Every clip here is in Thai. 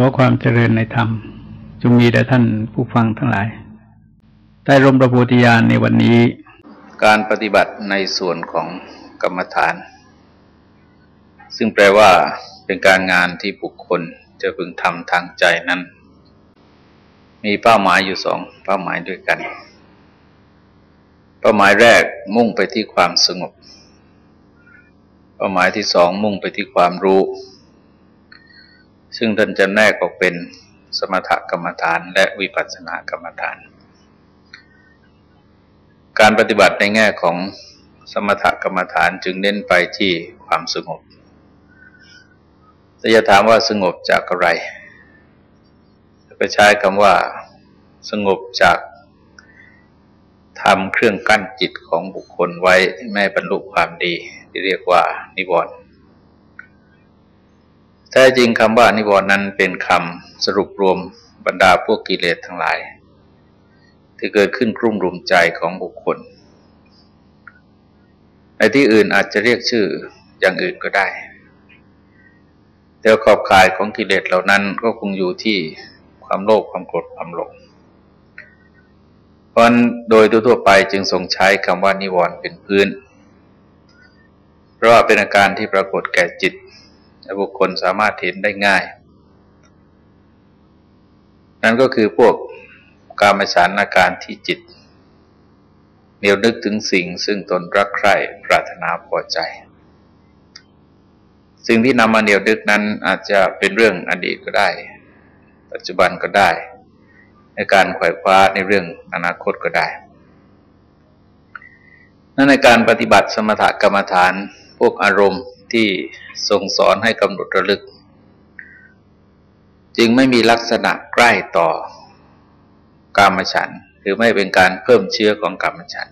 ขอความเจริญในธรรมจงมีแด่ท่านผู้ฟังทั้งหลาย ใต้ร่มประโพธิญาณในวันนี้ การปฏิบัติในส่วนของกรรมฐาน ซึ่งแปลว่าเป็นการงานที่บุคคลจะพึงทำทางใจนั้น มีเป้าหมายอยู่สองเป้าหมายด้วยกัน เป้าหมายแรกมุ่งไปที่ความสงบ เป้าหมายที่สองมุ่งไปที่ความรู้ ซึ่งท่านจะแนกออกเป็นสมถกรรมฐานและวิปัสสนากรรมฐาน การปฏิบัติในแง่ของสมถกรรมฐานจึงเน้นไปที่ความสงบจะถามว่าสงบจากอะไร ก็ใช้คำว่า สงบจากทำเครื่องกั้นจิตของบุคคลไว้ไม่บรรลุความดี ที่เรียกว่านิวรณ์ แท้จริงคำว่านิวรณ์นั้นเป็นคำสรุปรวมบรรดาพวกกิเลสทั้งหลาย ที่เกิดขึ้นกลุ่มรุมใจของบุคคล ในที่อื่นอาจจะเรียกชื่ออย่างอื่นก็ได้ แต่ขอบข่ายของกิเลสเหล่านั้นก็คงอยู่ที่ความโลภความโกรธความหลงเพราะโดยทั่วไปจึงทรงใช้คำว่านิวรณ์เป็นพื้น เพราะว่าเป็นอาการที่ปรากฏแก่จิต และบุคคลสามารถเห็นได้ง่าย นั่นก็คือพวกกามฉันอาการที่จิตเนียวนึกถึงสิ่งซึ่งตนรักใคร่ปรารถนาพอใจ สิ่งที่นำมาเนียวนึกนั้นอาจจะเป็นเรื่องอดีตก็ได้ ปัจจุบันก็ได้ ในการขวายคว้าในเรื่องอนาคตก็ได้นั่นในการปฏิบัติสมถกรรมฐานพวกอารมณ์ ที่ทรงสอนให้กำหนดระลึก จึงไม่มีลักษณะใกล้ต่อกามฉันหรือไม่เป็นการเพิ่มเชื้อของกามฉัน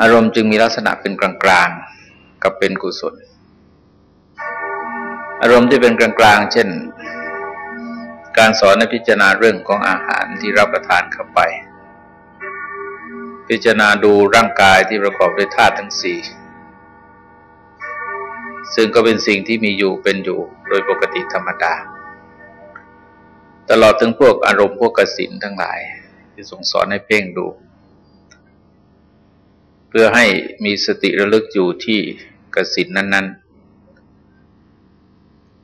อารมณ์จึงมีลักษณะเป็นกลางๆกับเป็นกุศล อารมณ์ที่เป็นกลางๆ เช่น การสอนในพิจารณาเรื่องของอาหารที่รับประทานเข้าไป พิจารณาดูร่างกายที่ประกอบด้วยธาตุทั้งสี่ ซึ่งก็เป็นสิ่งที่มีอยู่เป็นอยู่โดยปกติธรรมดา ตลอดถึงพวกอารมณ์พวกกสินทั้งหลาย ที่ส่งสอนให้เพ่งดู เพื่อให้มีสติระลึกอยู่ที่กสินนั้น ๆ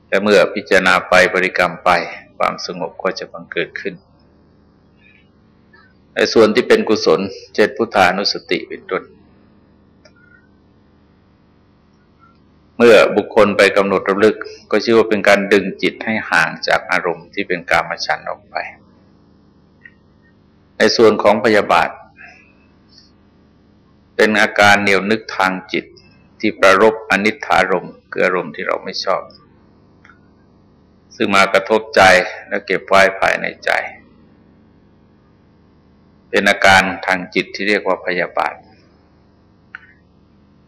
และเมื่อพิจารณาไปบริกรรมไปความสงบก็จะบังเกิดขึ้นในส่วนที่เป็นกุศลเจตพุทธานุสติเป็นต้น เมื่อบุคคลไปกำหนดระลึก ก็ชื่อว่าเป็นการดึงจิตให้ห่างจากอารมณ์ที่เป็นกามฉันออกไป ในส่วนของพยาบาท เป็นอาการเหนียวนึกทางจิตที่ประรบอนิถารมคืออารมณ์ที่เราไม่ชอบ ซึ่งมากระทบใจและเก็บไว้ภายในใจ เป็นอาการทางจิตที่เรียกว่าพยาบาท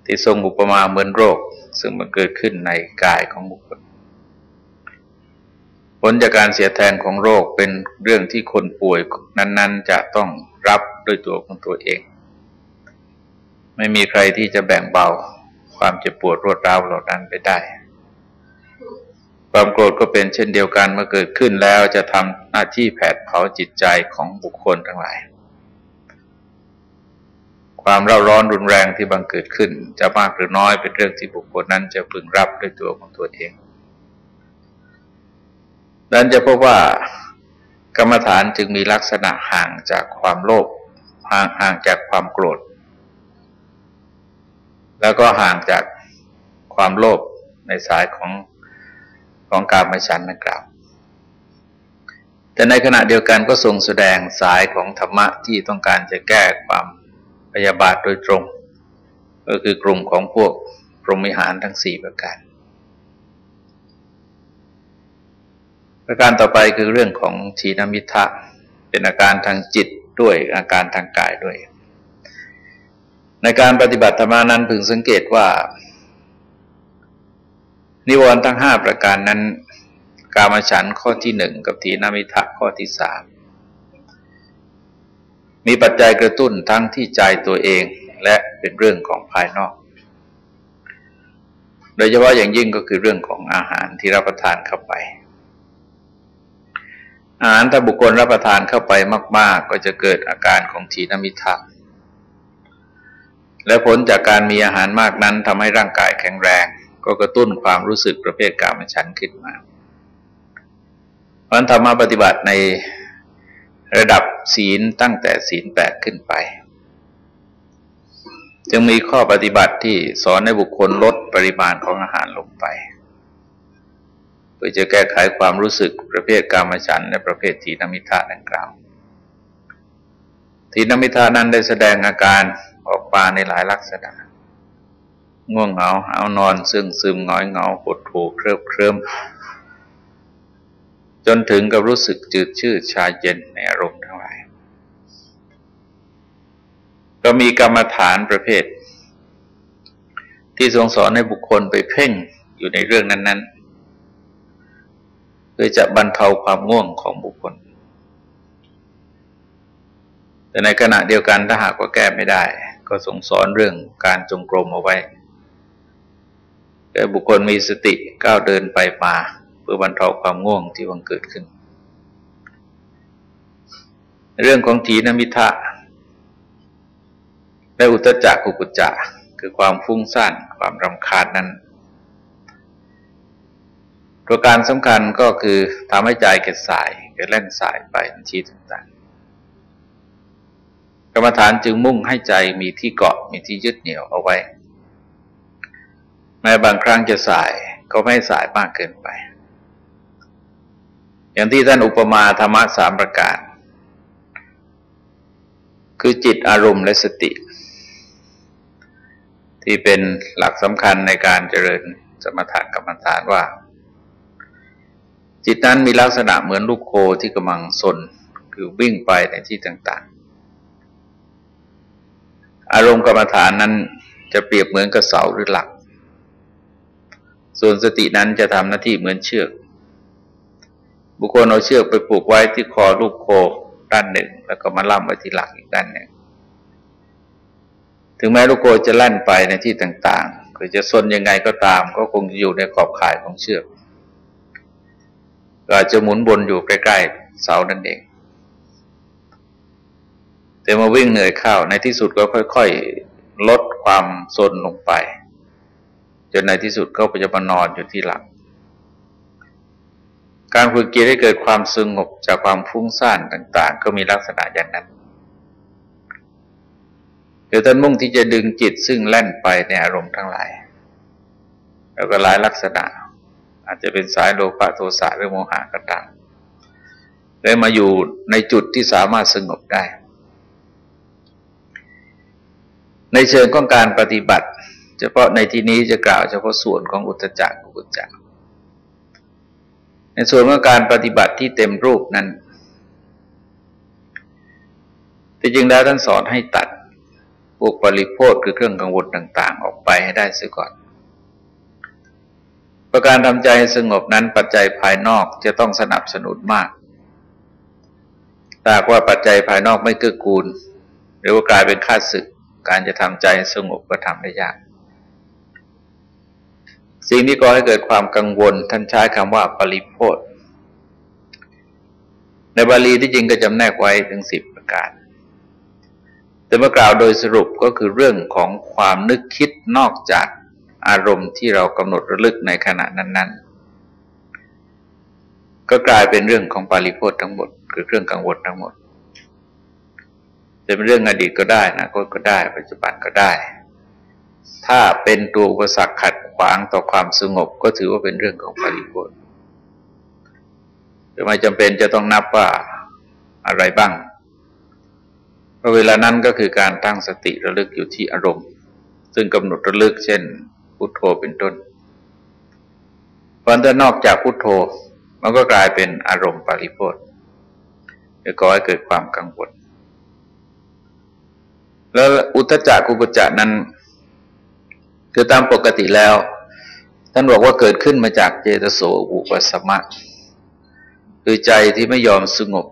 ที่ทรงอุปมาเหมือนโรค ซึ่งมันเกิดขึ้นในกายของบุคคลผลจากการเสียแทงของโรคเป็นเรื่องที่คนป่วยนั้นๆ จะต้องรับด้วยตัวของตัวเอง ไม่มีใครที่จะแบ่งเบาความเจ็บปวดรวดร้าวเหล่านั้นไปได้ ความโกรธก็เป็นเช่นเดียวกันเมื่อเกิดขึ้นแล้วจะทำหน้าที่แผดเผาจิตใจของบุคคลทั้งหลาย ความเร่าร้อนรุนแรงที่บังเกิดขึ้น จะมากหรือน้อยเป็นเรื่องที่บุคคลนั้นจะพึงรับด้วยตัวของตัวเองดังนั้นจะพบว่ากรรมฐานจึงมีลักษณะห่างจากความโลภห่างห่างจากความโกรธ แล้วก็ห่างจากความโลภในสายของของการมฉันนักกล่าว แต่ในขณะเดียวกันก็ทรงแสดงสายของธรรมะที่ต้องการจะแก้ความ พยาบาทโดยตรง ก็คือกลุ่มของพวกพรหมิหารทั้งสี่ประการ ประการต่อไปคือเรื่องของทีนมิทะเป็นอาการทางจิตด้วยอาการทางกายด้วย ในการปฏิบัติธรรมานั้นพึงสังเกตว่า นิวรณ์ทั้งห้าประการนั้น กามฉันข้อที่หนึ่งกับทีนมิทะข้อที่สาม มีปัจจัยกระตุ้นทั้งที่ใจตัวเองและเป็นเรื่องของภายนอก โดยเฉพาะอย่างยิ่งก็คือเรื่องของอาหารที่รับประทานเข้าไป อาหารถ้าบุคคลรับประทานเข้าไปมาก ๆ ก็จะเกิดอาการของทีนมิทะและผลจากการมีอาหารมากนั้นทำให้ร่างกายแข็งแรง ก็กระตุ้นความรู้สึกประเภทกามฉันขึ้นมาเพราะธรรมะปฏิบัติใน ระดับศีลตั้งแต่ศีลแปดขึ้นไป จึงมีข้อปฏิบัติที่สอนให้บุคคลลดปริมาณของอาหารลงไปเพื่อจะแก้ไขความรู้สึกประเภทกามฉันและประเภททีนมิทะดังกล่าวทีนมิทานั้นได้แสดงอาการออกมาในหลายลักษณะ ง่วงเหงาเอานอนซึ่งซึมง้อยเหงาปวดถูเคริบเคริม จนถึงกับรู้สึกจืดชืดชาเย็นในอารมณ์ทั้งหลาย ก็มีกรรมฐานประเภท ที่ทรงสอนให้บุคคลไปเพ่งอยู่ในเรื่องนั้น ๆ เพื่อจะบรรเทาความง่วงของบุคคล แต่ในขณะเดียวกันถ้าหากว่าแก้ไม่ได้ ก็ทรงสอนเรื่องการจงกรมเอาไว้แต่บุคคลมีสติก้าวเดินไปมา เพื่อบรรเทาความง่วงที่วังเกิดขึ้น เรื่องของทีนมิทะและอุตจักกุกุจักคือความฟุ้งซ่านความรำคาญนั้น ประการสำคัญก็คือทำให้ใจเกิดสายเกิดแล่นสายไปในที่ต่างๆ กรรมฐานจึงมุ่งให้ใจมีที่เกาะมีที่ยึดเหนี่ยวเอาไว้แม้บางครั้งจะสายก็ไม่สายมากเกินไป อย่างที่ท่านอุปมาธรรมะสามประการ คือจิตอารมณ์และสติ ที่เป็นหลักสำคัญในการเจริญสมถะกรรมฐานว่า จิตนั้นมีลักษณะเหมือนลูกโคที่กำลังสนคือวิ่งไปในที่ต่างๆ อารมณ์กรรมฐานนั้นจะเปรียบเหมือนกระเสาหรือหลัก ส่วนสตินั้นจะทำหน้าที่เหมือนเชือก บุคคลเอาเชือกไปผูกไว้ที่คอลูกโคด้านหนึ่ง แล้วก็มาล่ำไว้ที่หลังอีกด้านหนึ่ง ถึงแม้ลูกโคจะลั่นไปในที่ต่างๆคือจะซนยังไงก็ตาม ก็คงอยู่ในขอบข่ายของเชือกก็อาจจะหมุนบนอยู่ใกล้ๆเสานั่นเองแต่มาวิ่งเหนื่อยเข้าในที่สุดก็ค่อย ๆ ลดความซนลงไป จนในที่สุดก็จะมานอนอยู่ที่หลัง การฝึกจิตให้เกิดความสงบจากความฟุ้งซ่านต่าง ๆ ก็มีลักษณะอย่างนั้นเดี๋ยวท่านมุ่งที่จะดึงจิตซึ่งแล่นไปในอารมณ์ทั้งหลาย แล้วก็หลายลักษณะ อาจจะเป็นสายโลภะโทสะหรือโมหะก็ตามได้มาอยู่ในจุดที่สามารถสงบได้ ในเชิงของการปฏิบัติ เฉพาะในที่นี้จะกล่าวเฉพาะส่วนของอุตจักกุจจัก ในส่วนของการปฏิบัติที่เต็มรูปนั้นแต่จริงแล้วท่านสอนให้ตัดพวกปริโภคคือเครื่องกังวลต่าง ๆ ออกไปให้ได้เสียก่อน ประการทำใจสงบนั้นปัจจัยภายนอกจะต้องสนับสนุนมากถ้าว่าปัจจัยภายนอกไม่เกื้อกูล หรือว่ากลายเป็นค่าศึก การจะทำใจสงบก็ทำได้ยาก สิ่งที่ก่อให้เกิดความกังวล ท่านใช้คำว่าปริโพธในบาลีที่จริงก็จำแนกไว้ถึงสิบประการ แต่เมื่อกล่าวโดยสรุปก็คือเรื่องของความนึกคิดนอกจากอารมณ์ที่เรากำหนดระลึกในขณะนั้น ๆ ก็กลายเป็นเรื่องของปาริโพธทั้งหมด คือเครื่องกังวลทั้งหมดจะเป็นเรื่องอดีตก็ได้นะก็ได้ ปัจจุบันก็ได้ ถ้าเป็นตัวอุปสรรคขัด ขวางต่อความสงบก็ถือว่าเป็นเรื่องของปริพุทธหรือไม่จำเป็นจะต้องนับว่าอะไรบ้างเพราะเวลานั้นก็คือการตั้งสติระลึกอยู่ที่อารมณ์ ซึ่งกำหนดระลึกเช่น พุทโธเป็นต้นเพอถ้านอกจากพุทโธ มันก็กลายเป็นอารมณ์ปริพุทธจะก่อให้เกิดความกังวลแล้วอุตจักกุกจักนั้น คือตามปกติแล้ว ท่านบอกว่าเกิดขึ้นมาจากเจตโสอุปสมะคือใจที่ไม่ยอมสงบ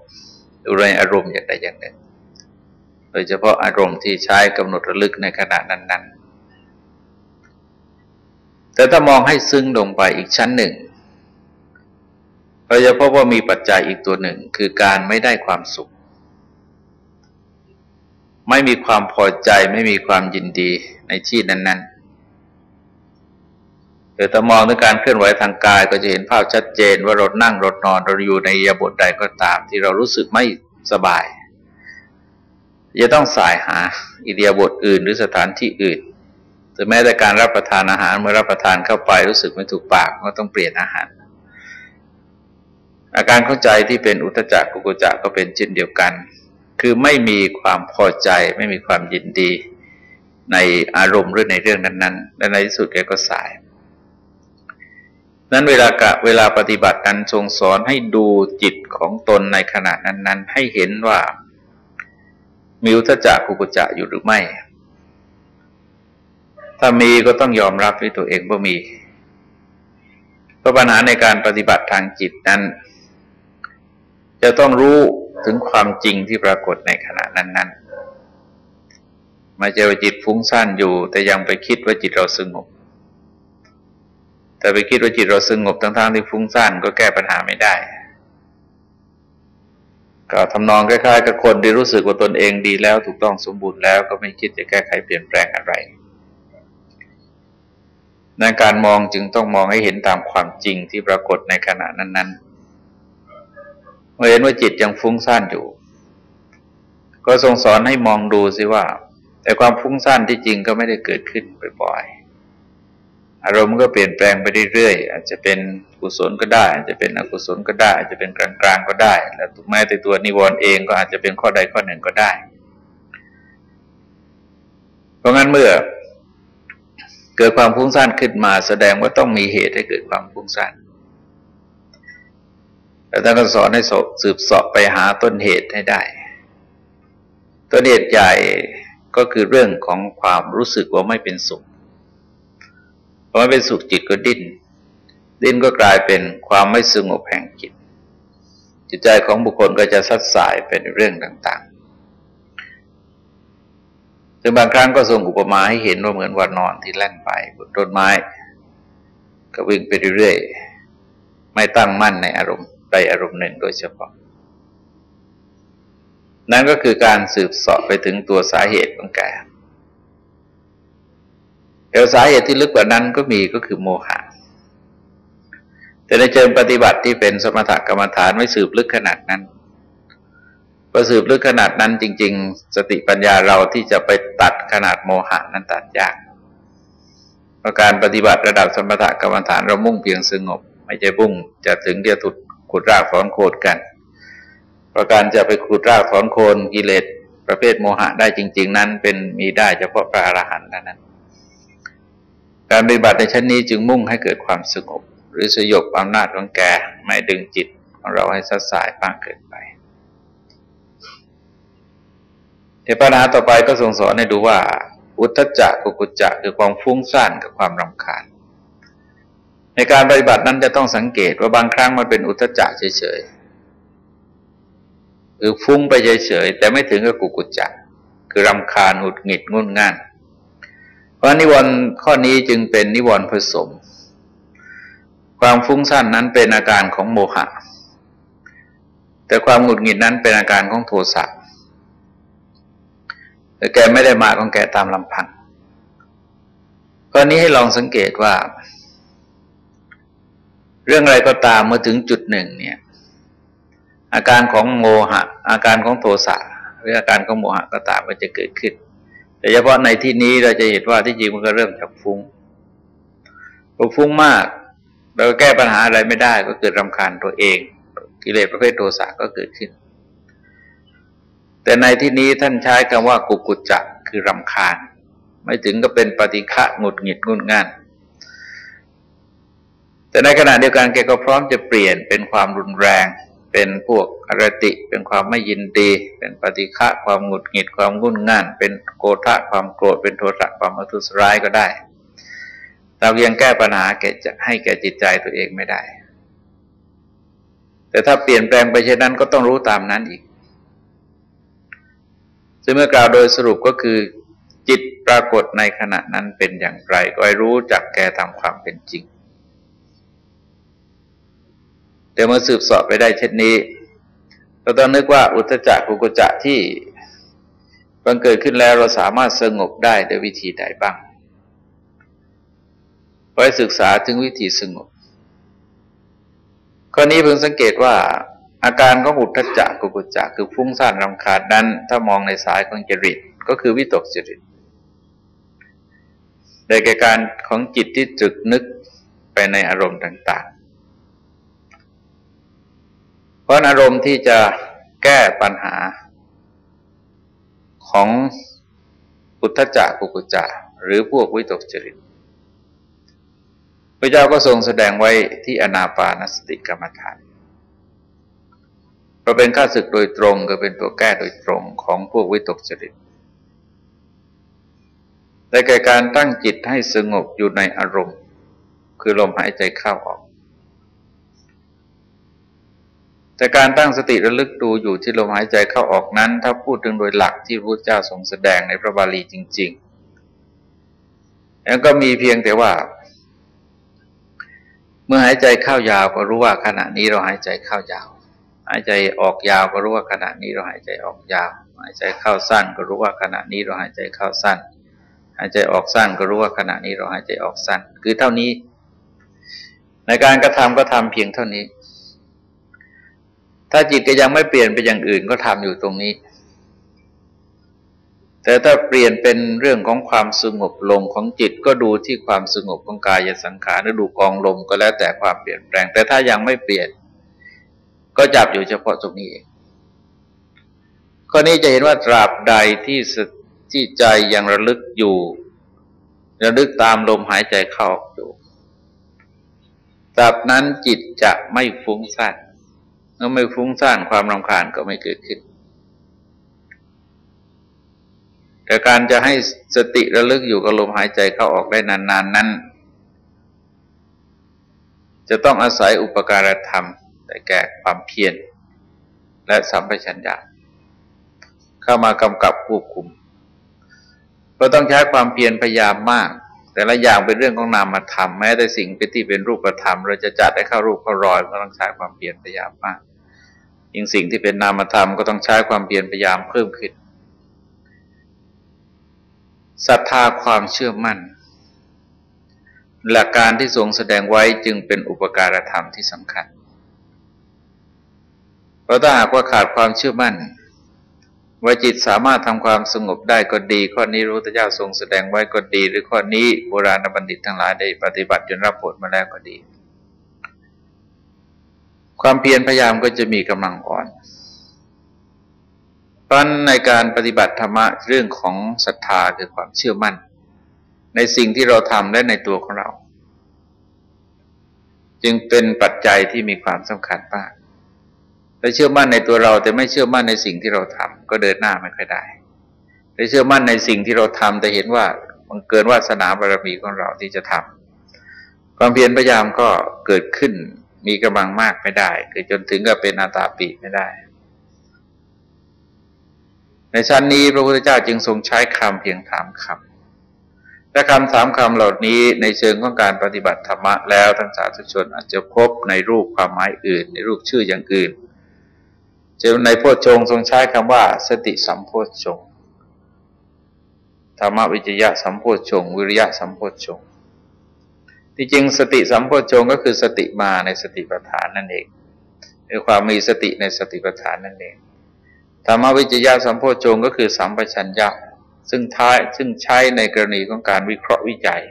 อยู่ในอารมณ์อย่างใดอย่างหนึ่ง โดยเฉพาะอารมณ์ที่ใช้กำหนดระลึกในขณะนั้น ๆ แต่ถ้ามองให้ซึ้งลงไปอีกชั้นหนึ่ง เราจะพบว่ามีปัจจัยอีกตัวหนึ่งคือการไม่ได้ความสุข ไม่มีความพอใจไม่มีความยินดีในที่นั้น แต่ถ้ามองด้วยการเคลื่อนไหวทางกายก็จะเห็นภาพชัดเจนว่าเรานั่งรถนอนเราอยู่ในยาบทใดก็ตาม ที่เรารู้สึกไม่สบายจะต้องสายหาอิเดียบทอื่นหรือสถานที่อื่นแต่แม้แต่การรับประทานอาหารเมื่อรับประทานเข้าไปรู้สึกไม่ถูกปากก็ต้องเปลี่ยนอาหาร อาการเข้าใจที่เป็นอุตจักกุกุจักก็เป็นเช่นเดียวกัน คือไม่มีความพอใจไม่มีความยินดี ในอารมณ์หรือในเรื่องนั้นๆและในที่สุดแกก็สาย นั้นเวลากะเวลาปฏิบัติกันทรงสอนให้ดูจิตของตนในขณะนั้น ๆ ให้เห็นว่ามีอุทจักกุกุจักอยู่หรือไม่ ถ้ามีก็ต้องยอมรับด้วยตัวเองว่ามี เพราะปัญหาในการปฏิบัติทางจิตนั้น จะต้องรู้ถึงความจริงที่ปรากฏในขณะนั้นๆไม่ใช่ว่าจิตฟุ้งซ่านอยู่ แต่ยังไปคิดว่าจิตเราสงบ แต่ไปคิดว่าจิตเราสงบทั้งๆที่ฟุ้งซ่านก็แก้ปัญหาไม่ได้ ก็ทำนองคล้ายๆกับคนที่รู้สึกว่าตนเองดีแล้วถูกต้องสมบูรณ์แล้วก็ไม่คิดจะแก้ไขเปลี่ยนแปลงอะไรในการมองจึงต้องมองให้เห็นตามความจริงที่ปรากฏในขณะนั้นๆเมื่อเห็นว่าจิตยังฟุ้งซ่านอยู่ ก็ทรงสอนให้มองดูสิว่า แต่ความฟุ้งซ่านที่จริงก็ไม่ได้เกิดขึ้นบ่อยๆ อารมณ์ก็เปลี่ยนแปลงไปเรื่อยๆอาจจะเป็นกุศลก็ได้ อาจจะเป็นอกุศลก็ได้ อาจจะเป็นกลางๆก็ได้ แล้วถูกแม้แต่ตัวนิวรณ์เองก็อาจจะเป็นข้อใดข้อหนึ่งก็ได้ เพราะงั้นเมื่อ เกิดความฟุ้งซ่านขึ้นมาแสดงว่าต้องมีเหตุให้เกิดความฟุ้งซ่านแต่ท่านก็สอนให้สืบสอบไปหาต้นเหตุให้ได้ ต้นเหตุใหญ่ก็คือเรื่องของความรู้สึกว่าไม่เป็นสุข พอไม่เป็นสุขจิตก็ดิ้น ดิ้นก็กลายเป็นความไม่สงบแห่งจิต จิตใจของบุคคลก็จะซัดสายเป็นเรื่องต่างๆ ซึ่งบางครั้งก็ทรงอุปมาให้เห็นว่าเหมือนว่านอนที่แล่นไปบนต้นไม้ ก็วิ่งไปเรื่อยๆ ไม่ตั้งมั่นในอารมณ์ใดอารมณ์หนึ่งโดยเฉพาะ นั่นก็คือการสืบสอบไปถึงตัวสาเหตุของแก แต่สาเหตุที่ลึกกว่านั้นก็มีก็คือโมหะ แต่ในเชิงปฏิบัติที่เป็นสมถกรรมฐานไม่สืบลึกขนาดนั้นพอสืบลึกขนาดนั้นจริง ๆ สติปัญญาเราที่จะไปตัดขนาดโมหะนั้นตัดยากเพราะการปฏิบัติระดับสมถกรรมฐานเรามุ่งเพียงสงบ ไม่ใช่บุ่งจะถึงเดียวถุดขุดรากถอนโคนกันเพราะการจะไปขุดรากถอนโคนกิเลสประเภทโมหะได้จริง ๆ นั้นเป็นมีได้เฉพาะพระอรหันต์นั้น การปฏิบัติในชั้นนี้จึงมุ่งให้เกิดความสงบ หรือสยบอำนาจของแกไม่ดึงจิตของเราให้สัดสายมากเกินไปเทปัญหาต่อไปก็ทรงสอนให้ดูว่า อุทธจักกุกุจจะคือความฟุ้งซ่านกับความรำคาญ ในการปฏิบัตินั้นจะต้องสังเกตว่าบางครั้งมันเป็นอุทธจักเฉยๆหรือฟุ้งไปเฉยๆแต่ไม่ถึงกับกุกุจจะคือรำคาญหุดหงิดงุนง่าน เพราะนิวรณ์ข้อนี้จึงเป็นนิวรณ์ผสม ความฟุ้งซ่านนั้นเป็นอาการของโมหะ แต่ความหงุดหงิดนั้นเป็นอาการของโทสะแต่แกไม่ได้มาของแกตามลำพังข้อนี้ให้ลองสังเกตว่า เรื่องอะไรก็ตามเมื่อถึงจุดหนึ่งเนี่ย อาการของโมหะ อาการของโทสะหรืออาการของโมหะก็ตามก็จะเกิดขึ้น แต่เฉพาะในที่นี้เราจะเห็นว่าที่จริงมันก็เริ่มจากฟุง้งพอฟุ้งมากเราแก้ปัญหาอะไรไม่ได้ก็เกิดรำคาญตัวเอง กิเลสประเภทโทสะก็เกิดขึ้น แต่ในที่นี้ท่านใช้คำว่ากุกุจจะคือรำคาญ ไม่ถึงก็เป็นปฏิฆะหงุดหงิดงุนง่าน แต่ในขณะเดียวกันแกก็พร้อมจะเปลี่ยนเป็นความรุนแรง เป็นพวกอรติ เป็นความไม่ยินดี เป็นปฏิฆะความหงุดหงิดความงุ่นง่าน เป็นโกธะความโกรธ เป็นโทสะความอทุสร้ายก็ได้ เรายังแก้ปัญหาแก่ให้แก่จิตใจตัวเองไม่ได้ แต่ถ้าเปลี่ยนแปลงไปเช่นนั้นก็ต้องรู้ตามนั้นอีก ซึ่งเมื่อกล่าวโดยสรุปก็คือ จิตปรากฏในขณะนั้นเป็นอย่างไร ก็ให้รู้จักแก่ตามความเป็นจริง แต่เมื่อสืบสอบไปได้เช่นนี้ เราต้องนึกว่าอุตจักกุกุจักที่บังเกิดขึ้นแล้วเราสามารถสงบได้โดยวิธีใดบ้างไปศึกษาถึงวิธีสงบ ข้อนี้เพิ่งสังเกตว่า อาการของอุทจักกุกุจักคือฟุ้งซ่านรำคาญนั้น ถ้ามองในสายของจริตก็คือวิตกจริตในแก่การของจิตที่จึกนึกไปในอารมณ์ต่างๆ ราะอารมณ์ที่จะแก้ปัญหาของอุทธจักกุกุจักหรือพวกวิตกจริตพระเจ้าก็ทรงแสดงไว้ที่อนาปานสติกรรมฐานเราเป็นข้าศึกโดยตรงก็เป็นตัวแก้โดยตรงของพวกวิตกจริตแต่แก่การตั้งจิตให้สงบอยู่ในอารมณ์ คือลมหายใจเข้าออก แต่การตั้งสติระลึกดูอยู่ที่ลมหายใจเข้าออกนั้น ถ้าพูดถึงโดยหลักที่พระเจ้าทรงแสดงในพระบาลีจริง ๆ แล้วก็มีเพียงแต่ว่า เมื่อหายใจเข้ายาวก็รู้ว่าขณะนี้เราหายใจเข้ายาว หายใจออกยาวก็รู้ว่าขณะนี้เราหายใจออกยาว หายใจเข้าสั้นก็รู้ว่าขณะนี้เราหายใจเข้าสั้น หายใจออกสั้นก็รู้ว่าขณะนี้เราหายใจออกสั้น คือเท่านี้ ในการกระทำก็ทำเพียงเท่านี้ ถ้าจิตก็ยังไม่เปลี่ยนไปอย่างอื่นก็ทำอยู่ตรงนี้ แต่ถ้าเปลี่ยนเป็นเรื่องของความสงบลงของจิตก็ดูที่ความสงบของกายสังขารหรือดูกองลมก็แล้วแต่ความเปลี่ยนแปลง แต่ถ้ายังไม่เปลี่ยน ก็จับอยู่เฉพาะตรงนี้เองข้อนี้จะเห็นว่าตราบใดที่ที่ใจยังระลึกอยู่ ระลึกตามลมหายใจเข้าออกอยู่ตราบนั้นจิตจะไม่ฟุ้งซ่าน เมื่อไม่ฟุ้งซ่านความรำคาญก็ไม่เกิดขึ้น แต่การจะให้สติระลึกอยู่กับลมหายใจเข้าออกได้นานๆนนนั้น จะต้องอาศัยอุปการธรรม แต่แก่ความเพียรและสัมปชัญญะเข้ามากำกับควบคุมเราต้องใช้ความเพียรพยายามมาก แต่ละอย่างเป็นเรื่องของนามธรรมแม้แต่สิ่งเป็นที่เป็นรูปธรรม เราจะจัดให้เข้ารูปเข้ารอยก็ต้องใช้ความเพียรพยายามมาก ยิ่งสิ่งที่เป็นนามธรรมก็ต้องใช้ความเพียรพยายามเพิ่มขึ้นศรัทธาความเชื่อมั่น หลักการที่ทรงแสดงไว้จึงเป็นอุปการธรรมที่สำคัญ เพราะถ้าหากว่าขาดความเชื่อมั่นว่าจิตสามารถทำความสงบได้ก็ดี ข้อนี้รู้พระเจ้าทรงแสดงไว้ก็ดี หรือข้อนี้โบราณบัณฑิตทั้งหลายได้ปฏิบัติจนรับผลมาแล้วก็ดี ความเพียรพยายามก็จะมีกำลังอ่อนพราะในการปฏิบัติธรรมะเรื่องของศรัทธาคือความเชื่อมั่น ในสิ่งที่เราทำและในตัวของเรา จึงเป็นปัจจัยที่มีความสำคัญมากถ้าเชื่อมั่นในตัวเราแต่ไม่เชื่อมั่นในสิ่งที่เราทำก็เดินหน้าไม่ค่อยได้ถ้าเชื่อมั่นในสิ่งที่เราทำแต่เห็นว่ามันเกินวาสนาบารมีของเราที่จะทำความเพียรพยายามก็เกิดขึ้น มีกำลังมากไม่ได้ คือจนถึงกับเป็นอาตาปีไม่ได้ ในชั้นนี้พระพุทธเจ้าจึงทรงใช้คำเพียงสามคำและคำสามคำเหล่านี้ในเชิงของการปฏิบัติธรรมะแล้วท่านสาธุชนอาจจะพบในรูปความหมายอื่น ในรูปชื่ออย่างอื่นเจอในโพชฌงทรงใช้คำว่า สติสัมโพชฌงธรรมวิจยะสัมโพชฌงวิริยะสัมโพชฌง ที่จริงสติสัมโพชฌงก็คือสติมาในสติปัฏฐานนั่นเองคือความมีสติในสติปัฏฐานนั่นเองธรรมวิจยะสัมโพชงก็คือสัมปชัญญะซึ่งท้ายซึ่งใช้ในกรณีของการวิเคราะห์วิจัย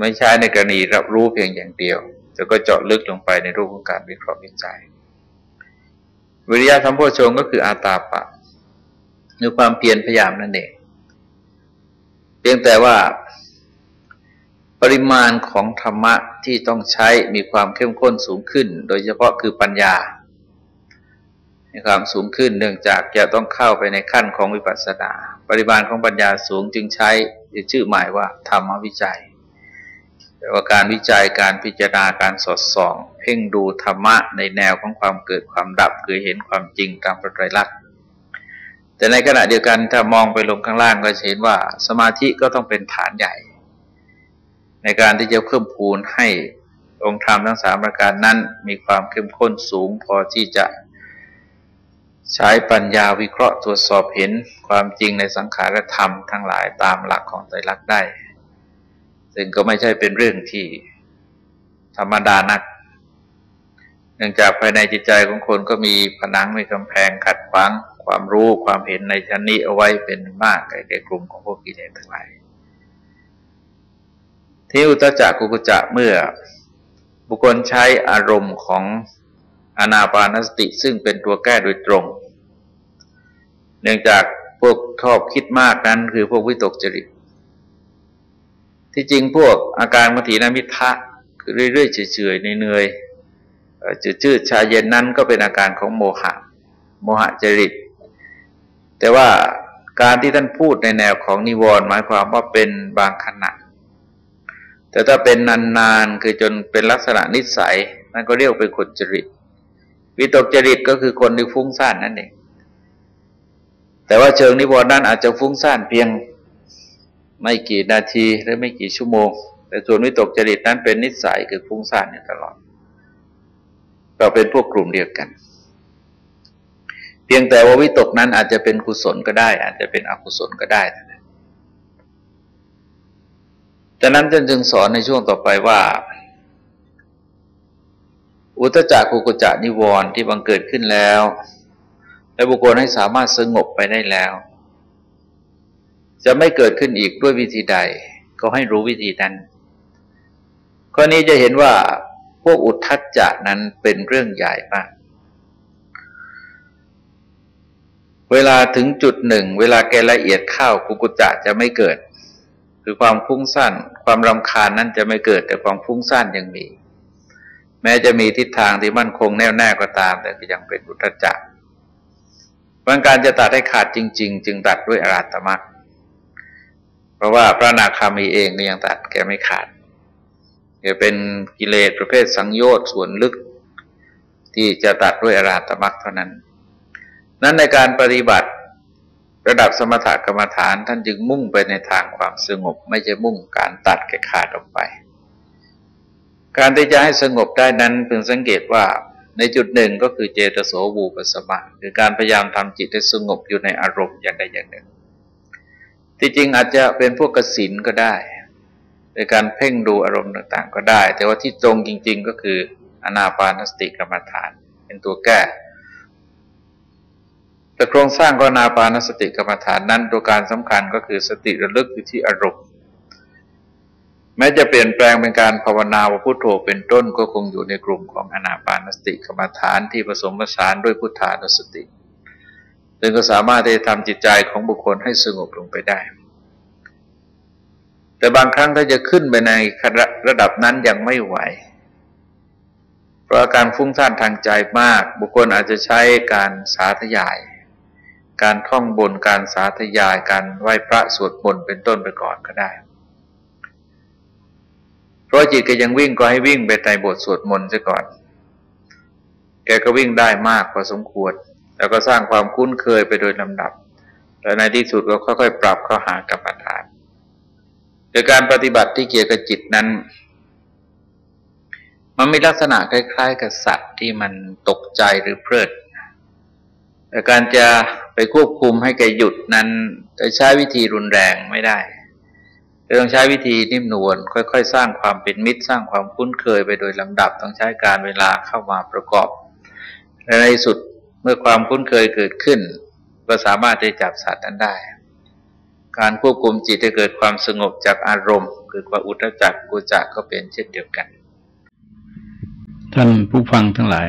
ไม่ใช้ในกรณีรับรู้เพียงอย่างเดียวแต่ก็เจาะลึกลงไปในรูปของการวิเคราะห์วิจัย วิริยะสัมโพชงก็คืออาตาปะคือความเพียรพยายามนั่นเอง เพียงแต่ว่า ปริมาณของธรรมะที่ต้องใช้มีความเข้มข้นสูงขึ้น โดยเฉพาะคือปัญญา มีความสูงขึ้นเนื่องจากจะต้องเข้าไปในขั้นของวิปัสสนา ปริมาณของปัญญาสูงจึงใช้ชื่อหมายว่า ธรรมวิจัยแปลว่าการวิจัยการพิจารณาการสอดส่อง เพ่งดูธรรมะในแนวของความเกิดความดับคือเห็นความจริงตามประไตรลักษณ์แต่ในขณะเดียวกันถ้ามองไปลงข้างล่างก็จะเห็นว่า สมาธิก็ต้องเป็นฐานใหญ่ ในการที่จะเพิ่มพูนให้องค์ธรรมทั้งสามประการนั้นมีความเข้มข้นสูงพอที่จะใช้ปัญญาวิเคราะห์ตรวจสอบเห็นความจริงในสังขารธรรมทั้งหลายตามหลักของไตรลักษณ์ได้ ซึ่งก็ไม่ใช่เป็นเรื่องที่ธรรมดานัก เนื่องจากภายในจิตใจของคนก็มีผนังมีกำแพงขัดขวางความรู้ความเห็นในชั้นนี้เอาไว้เป็นมากแก่กลุ่มของพวกกิเลสทั้งหลาย ที่อุตจักกุกุจะเมื่อ บุคคลใช้อารมณ์ของอนาปานสติซึ่งเป็นตัวแก้โดยตรง เนื่องจากพวกชอบคิดมากนั้นคือพวกวิตกจริต ที่จริงพวกอาการมัถีนามิทะคือเรื่อยๆเฉยๆเนื่อยๆจืดๆชาเย็นนั้นก็เป็นอาการของโมหะ โมหะจริต แต่ว่าการที่ท่านพูดในแนวของนิวรณ์หมายความว่าเป็นบางขณะ แต่ถ้าเป็นนานๆคือจนเป็นลักษณะนิสัยนั่นก็เรียกเป็นคนจริต วิตกจริตก็คือคนที่ฟุ้งซ่านนั่นเองแต่ว่าเชิงนิวรณ์นั้นอาจจะฟุ้งซ่านเพียงไม่กี่นาทีหรือไม่กี่ชั่วโมง แต่ส่วนวิตกจริตนั้นเป็นนิสัยคือฟุ้งซ่านอยู่ตลอด เราเป็นพวกกลุ่มเดียวกัน เพียงแต่ว่าวิตกนั้นอาจจะเป็นกุศลก็ได้ อาจจะเป็นอกุศลก็ได้ ดังนั้นจึงสอนในช่วงต่อไปว่า อุตจักกุกุจะนิวรณ์ที่บังเกิดขึ้นแล้ว และบุคคลให้สามารถสงบไปได้แล้ว จะไม่เกิดขึ้นอีกด้วยวิธีใด ก็ให้รู้วิธีนั้นข้อนี้จะเห็นว่าพวกอุทธัจจะนั้นเป็นเรื่องใหญ่มาก เวลาถึงจุดหนึ่ง เวลาแกละเอียดเข้ากุกุจะจะไม่เกิด คือความฟุ้งซ่านความรำคาญนั้นจะไม่เกิดแต่ความฟุ้งซ่านยังมี แม้จะมีทิศทางที่มั่นคงแน่วแน่ก็ตาม แต่ก็ยังเป็นอุทจักบางการจะตัดให้ขาดจริง ๆ จึงตัดด้วยอรัตมรรคเพราะว่าพระนาคามีเองนี่ยังตัดแกไม่ขาดเดี๋ยเป็นกิเลสประเภทสังโยชน์ส่วนลึก ที่จะตัดด้วยอรัตมรรคเท่านั้น นั้นในการปฏิบัติ ระดับสมถกรรมฐานท่านจึงมุ่งไปในทางความสงบ ไม่ใช่มุ่งการตัดแกขาดออกไป การที่จะให้สงบได้นั้นเพิ่งสังเกตว่าในจุดหนึ่งก็คือเจตโสบูปสมะคือการพยายามทำจิตให้สงบอยู่ในอารมณ์อย่างใดอย่างหนึ่ง ที่จริงอาจจะเป็นพวกกสินก็ได้ในการเพ่งดูอารมณ์ต่างๆ ก็ได้ แต่ว่าที่ตรงจริง ๆ ก็คืออนาปานสติกรรมฐาน เป็นตัวแก้ แต่โครงสร้างก็นาปานสติกรรมฐานนั้นตัวการสำคัญก็คือสติระลึกอยู่ที่อารมณ์แม้จะเปลี่ยนแปลงเป็นการภาวนาว่าพุโทโธเป็นต้นก็คงอยู่ในกลุ่มของอนาปานสติกรรมฐานที่ผสมผสานด้วยพุทธานุสติซึ่งก็สามารถที่จะทำจิตใจของบุคคลให้สงบลงไปได้ แต่บางครั้งถ้าจะขึ้นไปในระดับนั้นยังไม่ไหว เพราะอาการฟุ้งซ่านทางใจมาก บุคคลอาจจะใช้การสาธยาย การท่องบนการสาธยายการไหว้พระสวดมนต์เป็นต้นไปก่อนก็ได้ เพราะจิตก็ยังวิ่งก็ให้วิ่งไปในบทสวดมนต์ซะก่อน แกก็วิ่งได้มากพอสมควร แล้วก็สร้างความคุ้นเคยไปโดยลำดับ และในที่สุดก็ค่อยๆ ปรับเข้าหากรรมฐาน โดยการปฏิบัติที่เกี่ยวกับจิตนั้น มันมีลักษณะคล้าย ๆ กับสัตว์ที่มันตกใจหรือเพลิดแต่การจะ ไปควบคุมให้แกหยุดนั้นจะใช้วิธีรุนแรงไม่ได้ต้องใช้วิธีนิ่มนวลค่อย ๆ สร้างความเป็นมิตร สร้างความคุ้นเคยไปโดยลำดับต้องใช้การเวลาเข้ามาประกอบในสุดเมื่อความคุ้นเคยเกิดขึ้น ก็สามารถจะจับสัตว์นั้นได้ การควบคุมจิตให้เกิดความสงบจากอารมณ์คือความอุตจักกุจักก็เป็นเช่นเดียวกัน ท่านผู้ฟังทั้งหลาย